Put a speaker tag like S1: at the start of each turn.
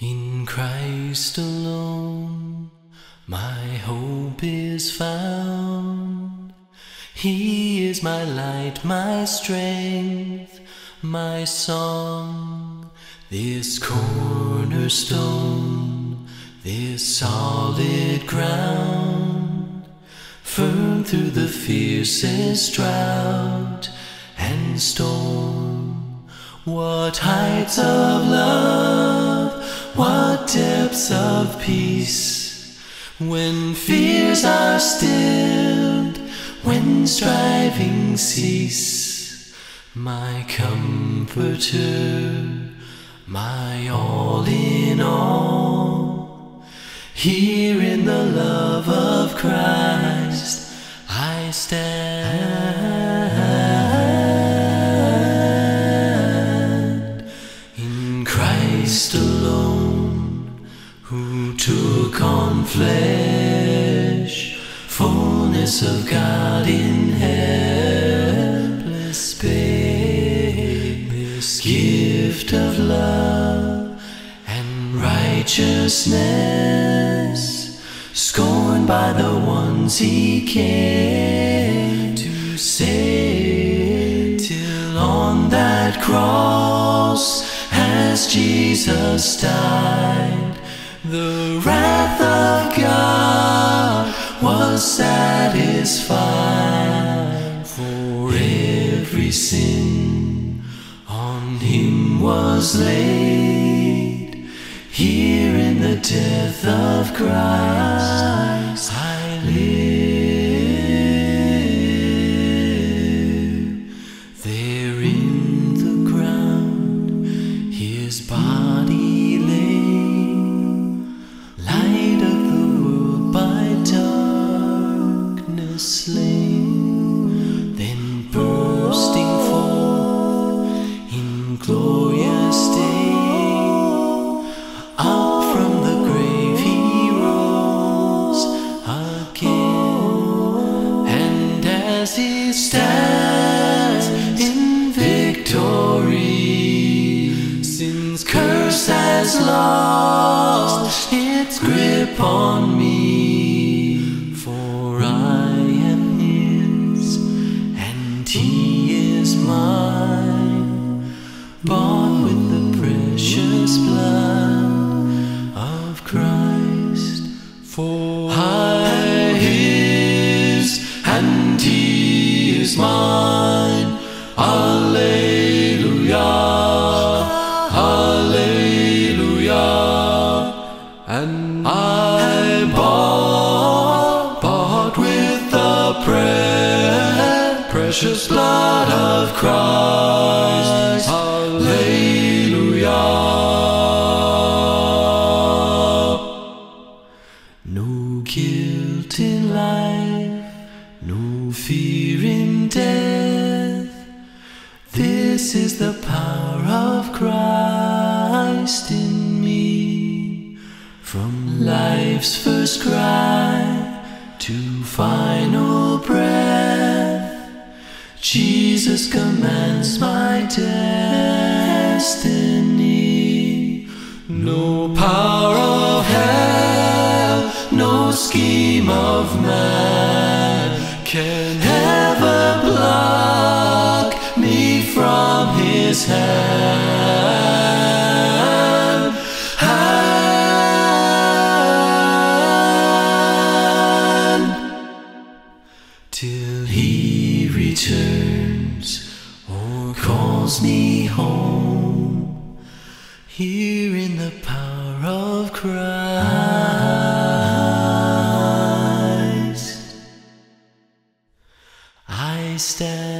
S1: In Christ alone, my hope is found. He is my light, my strength, my song. This cornerstone, this solid ground, firm through the fiercest drought and storm. What heights of love! What depths of peace when fears are stilled, when striving cease. My comforter, my all in all. Here in the love of Christ I stand. Took on flesh, fullness of God in helpless this gift of love and righteousness, scorned by the ones he came to save, till on that cross, as Jesus died, the wrath of God was satisfied for every sin on him was laid. Here in the death of Christ slain, then bursting forth in glorious day. Up from the grave he rose again, and as he stands in victory, sin's curse has lost its grip on me, precious blood of Christ. Hallelujah. No guilt in life, no fear in death. This is the power of Christ in me. From life's first cry to final breath, Jesus commands my destiny. No power of hell, no scheme of man can ever block me from his hand. Me home. Here in the power of Christ, I stand.